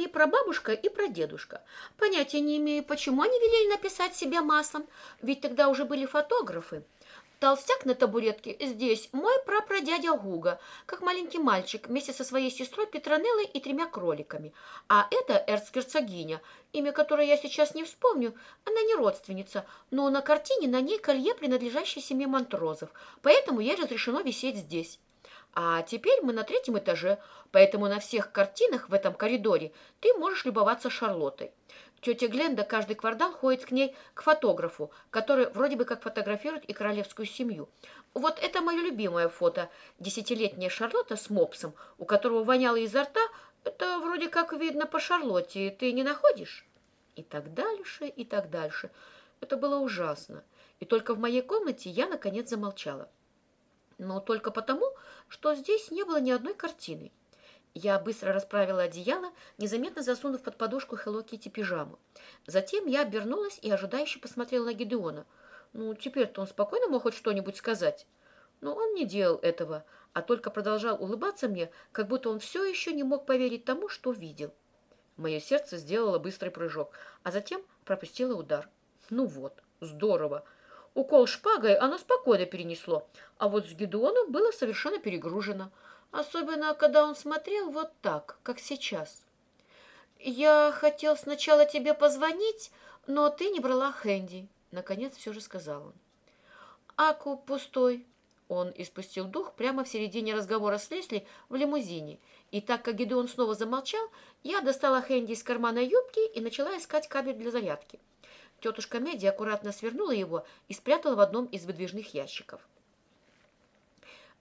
мои прабабушка и прадедушка. Понятия не имею, почему они велели написать себя маслом, ведь тогда уже были фотографы. Толстяк на табуретке здесь мой прапрадядя Гуга, как маленький мальчик, вместе со своей сестрой Петронеллой и тремя кроликами. А это эрцгерцогиня, имя которой я сейчас не вспомню. Она не родственница, но на картине на ней колье, принадлежащее семье Монтрозов, поэтому ей разрешено висеть здесь. А теперь мы на третьем этаже, поэтому на всех картинах в этом коридоре ты можешь любоваться Шарлоттой. Тетя Гленда каждый квартал ходит к ней к фотографу, который вроде бы как фотографирует и королевскую семью. Вот это мое любимое фото. Десятилетняя Шарлотта с мопсом, у которого воняло изо рта. Это вроде как видно по Шарлотте. Ты не находишь? И так дальше, и так дальше. Это было ужасно. И только в моей комнате я, наконец, замолчала. Но только потому, что здесь не было ни одной картины. Я быстро расправила одеяло, незаметно засунув под подушку Hello Kitty пижаму. Затем я обернулась и ожидающе посмотрела на Гидеона. Ну, теперь-то он спокойно мог хоть что-нибудь сказать. Но он не делал этого, а только продолжал улыбаться мне, как будто он все еще не мог поверить тому, что видел. Мое сердце сделало быстрый прыжок, а затем пропустило удар. Ну вот, здорово. Укол шпагой оно спокойно перенесло, а вот с Гедеоном было совершенно перегружено особенно когда он смотрел вот так, как сейчас. «Я хотел сначала тебе позвонить, но ты не брала Хэнди», — наконец все же сказал он. «Аку пустой». Он испустил дух прямо в середине разговора с Лесли в лимузине, и так как Гидеон снова замолчал, я достала Хэнди из кармана юбки и начала искать кабель для зарядки. Тетушка Меди аккуратно свернула его и спрятала в одном из выдвижных ящиков.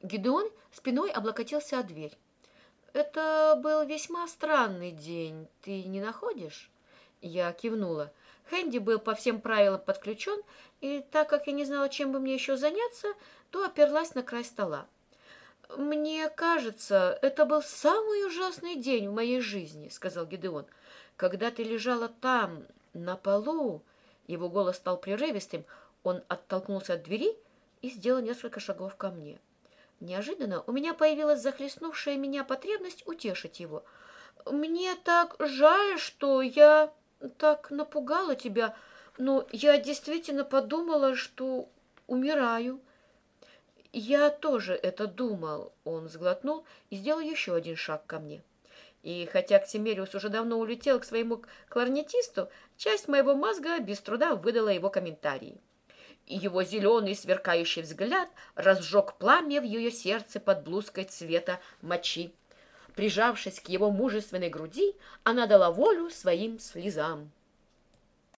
Гидеон спиной облокотился о дверь. «Это был весьма странный день, ты не находишь?» Я кивнула. Хэнди был по всем правилам подключен, и так как я не знала, чем бы мне еще заняться, то оперлась на край стола. «Мне кажется, это был самый ужасный день в моей жизни», — сказал Гидеон. «Когда ты лежала там, на полу...» Его голос стал прерывистым, он оттолкнулся от двери и сделал несколько шагов ко мне. Неожиданно у меня появилась захлестнувшая меня потребность утешить его. «Мне так жаль, что я так напугала тебя, но я действительно подумала, что умираю». «Я тоже это думал», — он сглотнул и сделал еще один шаг ко мне. И хотя Ксимериус уже давно улетел к своему кларнетисту, часть моего мозга без труда выдала его комментарии его зеленый сверкающий взгляд разжег пламя в ее сердце под блузкой цвета мочи. Прижавшись к его мужественной груди, она дала волю своим слезам.